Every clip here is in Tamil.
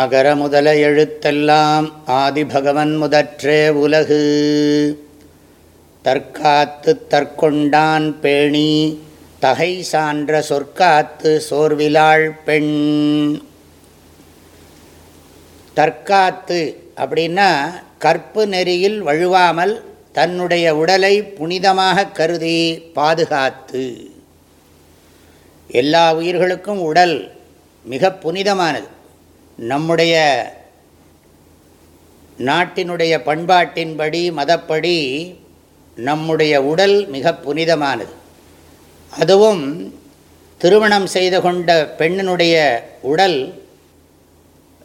அகர முதல எழுத்தெல்லாம் ஆதிபகவன் முதற்றே உலகு. தற்காத்து தற்கொண்டான் பேணி தகை சான்ற சொற்காத்து சோர்விலாள் பெண். தற்காத்து அப்படின்னா கற்பு நெறியில் வழுவாமல் தன்னுடைய உடலை புனிதமாக கருதி பாதுகாத்து. எல்லா உயிர்களுக்கும் உடல் மிக புனிதமானது. நம்முடைய நாட்டினுடைய பண்பாட்டின்படி மதப்படி நம்முடைய உடல் மிக புனிதமானது. அதுவும் திருமணம் செய்து கொண்ட பெண்ணினுடைய உடல்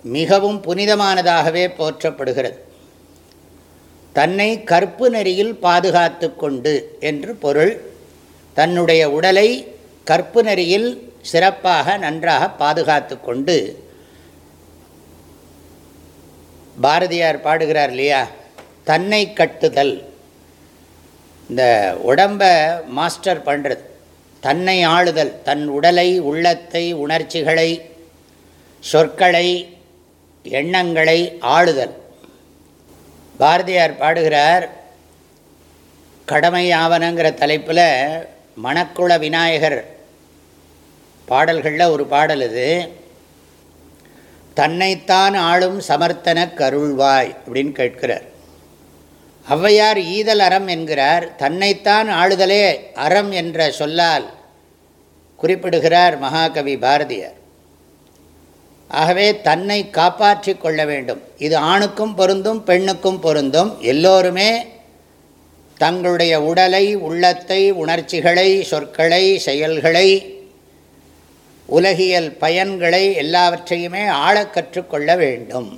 மிகவும் புனிதமானதாகவே போற்றப்படுகிறது. தன்னை கற்பு நெறியில் பாதுகாத்து கொண்டு என்று பொருள் தன்னுடைய உடலை கற்பு நெறியில் சிறப்பாக நன்றாக பாதுகாத்து கொண்டு பாரதியார் பாடுகிறார் இல்லையா? தன்னை கட்டுதல். இந்த உடம்பை மாஸ்டர் பண்ணுறது தன்னை ஆளுதல். தன் உடலை உள்ளத்தை உணர்ச்சிகளை சொற்களை எண்ணங்களை ஆளுதல். பாரதியார் பாடுகிறார் கடமை ஆவணங்கிற தலைப்பில் மணக்குள விநாயகர் பாடல்களில் ஒரு பாடல் இது. தன்னைத்தான் ஆளும் சமர்த்தன கருள்வாய் அப்படின்னு கேட்கிறார். ஔவையார் ஈதல் அறம் என்கிறார் தன்னைத்தான் ஆளுதலே அறம் என்ற சொல்லால் குறிப்பிடுகிறார் மகாகவி பாரதியார். ஆகவே தன்னை காப்பாற்றி கொள்ள வேண்டும். இது ஆணுக்கும் பொருந்தும் பெண்ணுக்கும் பொருந்தும் எல்லோருமே தங்களுடைய உடலை உள்ளத்தை உணர்ச்சிகளை சொற்களை செயல்களை உலகியல் பயன்களை எல்லாவற்றையுமே ஆழ கற்றுக்கொள்ள வேண்டும்.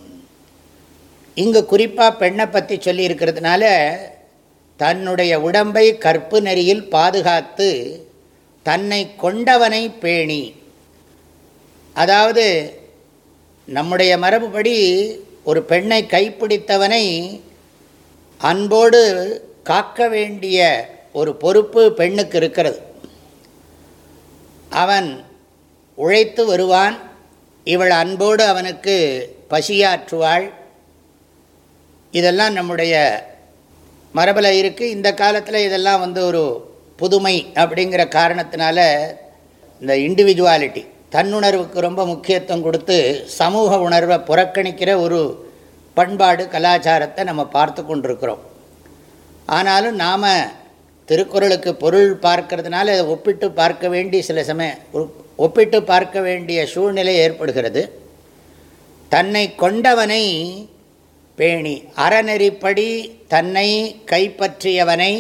இங்கு குறிப்பாக பெண்ணை பற்றி சொல்லியிருக்கிறதுனால தன்னுடைய உடம்பை கற்பு நெறியில் பாதுகாத்து தன்னை கொண்டவனை பேணி. அதாவது நம்முடைய மரபுபடி ஒரு பெண்ணை கைப்பிடித்தவனை அன்போடு காக்க வேண்டிய ஒரு பொறுப்பு பெண்ணுக்கு இருக்கிறது. அவன் உழைத்து வருவான். இவள் அன்போடு அவனுக்கு பசியாற்றுவாள். இதெல்லாம் நம்முடைய மரபில் இருக்குது இந்த காலத்தில் இதெல்லாம் வந்து ஒரு புதுமை அப்படிங்கிற காரணத்தினால இந்த இண்டிவிஜுவாலிட்டி தன்னுணர்வுக்கு ரொம்ப முக்கியத்துவம் கொடுத்து சமூக உணர்வை புறக்கணிக்கிற ஒரு பண்பாடு கலாச்சாரத்தை நம்ம பார்த்து கொண்டிருக்கிறோம். ஆனாலும் நாம் திருக்குறளுக்கு பொருள் பார்க்கறதுனால அதை ஒப்பிட்டு பார்க்க வேண்டி சில சமயம் ஒப்பிட்டு பார்க்க வேண்டிய சூழ்நிலை ஏற்படுகிறது. தன்னை கொண்டவனை பேணி அறநெறிப்படி தன்னை கைப்பற்றியவனை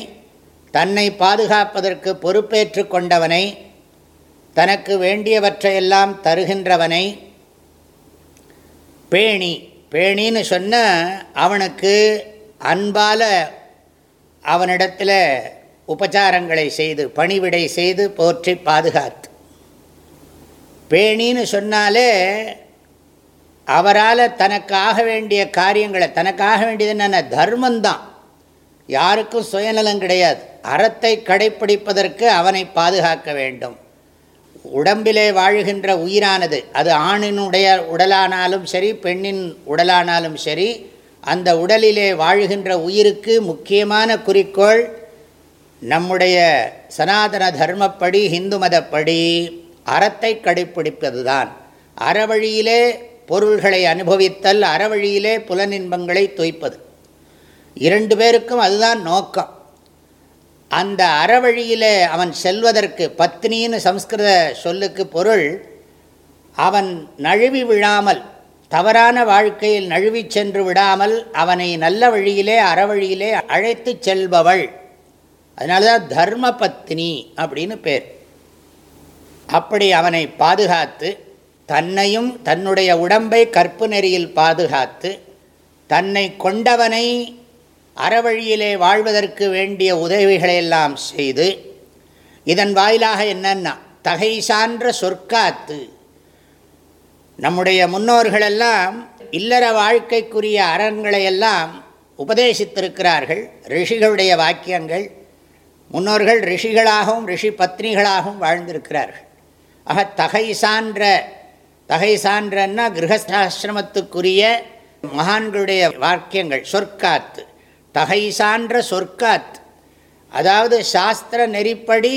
தன்னை பாதுகாப்பதற்கு பொறுப்பேற்று கொண்டவனை தனக்கு வேண்டியவற்றையெல்லாம் தருகின்றவனை பேணி. பேணின்னு சொன்ன அவனுக்கு அன்பால் அவனிடத்தில் உபச்சாரங்களை செய்து பணிவிடை செய்து போற்றி பாதுகாத்து. பேணின்னு சொன்னாலே அவரால் தனக்காக வேண்டிய காரியங்களை தனக்காக வேண்டியது என்னென்ன தர்மந்தான் யாருக்கும் சுயநலம் கிடையாது. அறத்தை கடைப்பிடிப்பதற்கு அவனை பாதுகாக்க வேண்டும். உடம்பிலே வாழுகின்ற உயிரானது அது ஆணினுடைய உடலானாலும் சரி பெண்ணின் உடலானாலும் சரி அந்த உடலிலே வாழுகின்ற உயிருக்கு முக்கியமான குறிக்கோள் நம்முடைய சனாதன தர்மப்படி ஹிந்து மதப்படி. அறத்தை கடைப்பிடிப்பது தான் அறவழியிலே பொருள்களை அனுபவித்தல் அறவழியிலே புலனின்பங்களை தொய்ப்பது. இரண்டு பேருக்கும் அதுதான் நோக்கம். அந்த அறவழியில் அவன் செல்வதற்கு பத்னின்னு சம்ஸ்கிருத சொல்லுக்கு பொருள் அவன் நழுவி விழாமல் தவறான வாழ்க்கையில் நழுவி சென்று விடாமல் அவனை நல்ல வழியிலே அறவழியிலே அழைத்து செல்பவள். அதனால தான் தர்ம பத்னி அப்படின்னு பேர். அப்படி அவனை பாதுகாத்து தன்னையும் தன்னுடைய உடம்பை கற்பு நெறியில் பாதுகாத்து தன்னை கொண்டவனை அறவழியிலே வாழ்வதற்கு வேண்டிய உதவிகளையெல்லாம் செய்து இதன் வாயிலாக என்னன்னா தகை சான்ற சொற்காத்து. நம்முடைய முன்னோர்களெல்லாம் இல்லற வாழ்க்கைக்குரிய அறங்களையெல்லாம் உபதேசித்திருக்கிறார்கள். ரிஷிகளுடைய வாக்கியங்கள் முன்னோர்கள் ரிஷிகளாகவும் ரிஷி பத்னிகளாகவும் வாழ்ந்திருக்கிறார்கள். ஆக தகை சான்ற தகை சான்றன்னா கிரகஸ்தாசிரமத்துக்குரிய மகான்களுடைய வாக்கியங்கள் சொற்காத்து. தகை சான்ற சொற்காத்து. அதாவது சாஸ்திர நெறிப்படி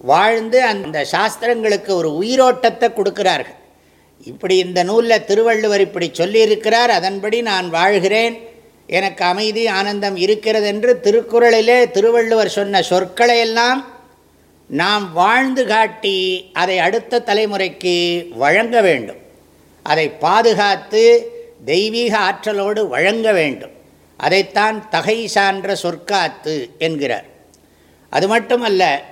வாழ்ந்து அந்த சாஸ்திரங்களுக்கு ஒரு உயிரோட்டத்தை கொடுக்கிறார்கள். இப்படி இந்த நூலில் திருவள்ளுவர் இப்படி சொல்லியிருக்கிறார் அதன்படி நான் வாழ்கிறேன் எனக்கு அமைதி ஆனந்தம் இருக்கிறது என்று திருக்குறளிலே திருவள்ளுவர் சொன்ன சொற்களையெல்லாம் நாம் வாழ்ந்து காட்டி அதை அடுத்த தலைமுறைக்கு வழங்க வேண்டும். அதை பாதுகாத்து தெய்வீக ஆற்றலோடு வழங்க வேண்டும். அதைத்தான் தகை சான்ற சொற்காத்து என்கிறார். அது மட்டுமல்ல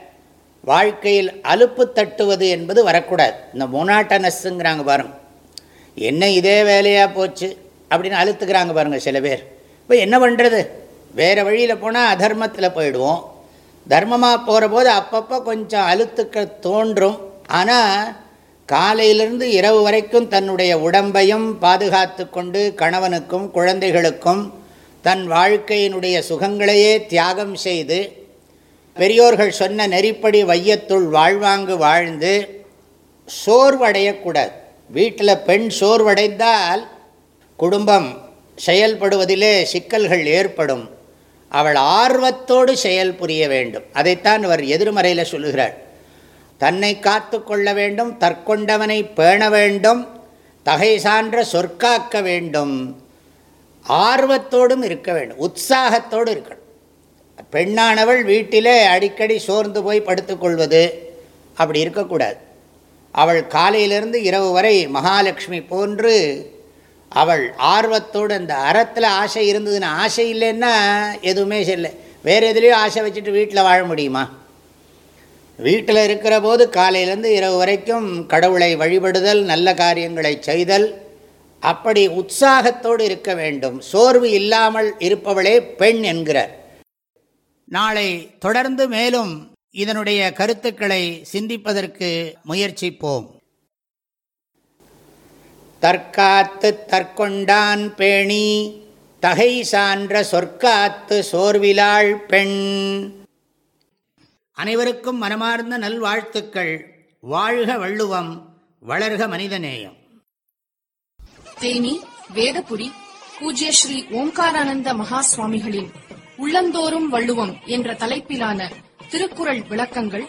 வாழ்க்கையில் அலுப்பு தட்டுவது என்பது வரக்கூடாது. இந்த மொனாட்டனஸ்ஸுங்கிறாங்க பாருங்க. என்ன இதே வேலையாக போச்சு அப்படின்னு அழுத்துக்கிறாங்க பாருங்கள் சில பேர். இப்போ என்ன பண்ணுறது வேறு வழியில் போனால் அதர்மத்தில் போயிடுவோம். தர்மமாக போகிற போது அப்பப்போ கொஞ்சம் அழுத்துக்க தோன்றும். ஆனால் காலையிலிருந்து இரவு வரைக்கும் தன்னுடைய உடம்பையும் பாதுகாத்து கொண்டு கணவனுக்கும் குழந்தைகளுக்கும் தன் வாழ்க்கையினுடைய சுகங்களையே தியாகம் செய்து பெரியோர்கள் சொன்ன நெறிப்படி வையத்துள் வாழ்வாங்கு வாழ்ந்து சோர்வடையக்கூடாது. வீட்டில் பெண் சோர்வடைந்தால் குடும்பம் செயல்படுவதிலே சிக்கல்கள் ஏற்படும். அவள் ஆர்வத்தோடு செயல் புரிய வேண்டும். அதைத்தான் அவர் எதிர்மறையில் சொல்லுகிறாள் தன்னை காத்து கொள்ள வேண்டும் தற்கொண்டவனை பேண வேண்டும் தகை சான்ற சொற்காக்க வேண்டும். ஆர்வத்தோடும் இருக்க வேண்டும் உற்சாகத்தோடு இருக்கணும். பெண்ணானவள் வீட்டிலே அடிக்கடி சோர்ந்து போய் படுத்துக்கொள்வது அப்படி இருக்கக்கூடாது. அவள் காலையிலிருந்து இரவு வரை மகாலட்சுமி போன்று அவள் ஆர்வத்தோடு அந்த அறத்தில் ஆசை இருந்ததுன்னு ஆசை இல்லைன்னா எதுவுமே இல்லை வேறு எதுலேயும் ஆசை வச்சுட்டு வீட்டில் வாழ முடியுமா? வீட்டில் இருக்கிற போது காலையிலேருந்து இரவு வரைக்கும் கடவுளை வழிபடுதல் நல்ல காரியங்களை செய்தல் அப்படி உற்சாகத்தோடு இருக்க வேண்டும். சோர்வு இல்லாமல் இருப்பவளே பெண் என்கிறார். நாளை தொடர்ந்து மேலும் இதனுடைய கருத்துக்களை சிந்திப்பதற்கு முயற்சிப்போம். தற்காத்து தற்கொண்டான் பேணி தகை சான்ற சொற்காத்து சோர்விலாள் பெண். அனைவருக்கும் மனமார்ந்த நல்வாழ்த்துக்கள். வாழ்க வள்ளுவம் வளர்க மனிதநேயம். தேனி வேதபுரி பூஜ்ய ஸ்ரீ ஓம்காரானந்த மகா சுவாமிகளின் உள்ளந்தோறும் வள்ளுவம் என்ற தலைப்பிலான திருக்குறள் விளக்கங்கள்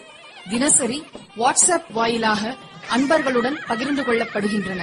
தினசரி வாட்ஸ்அப் வாயிலாக அன்பர்களுடன் பகிர்ந்து கொள்ளப்படுகின்றன.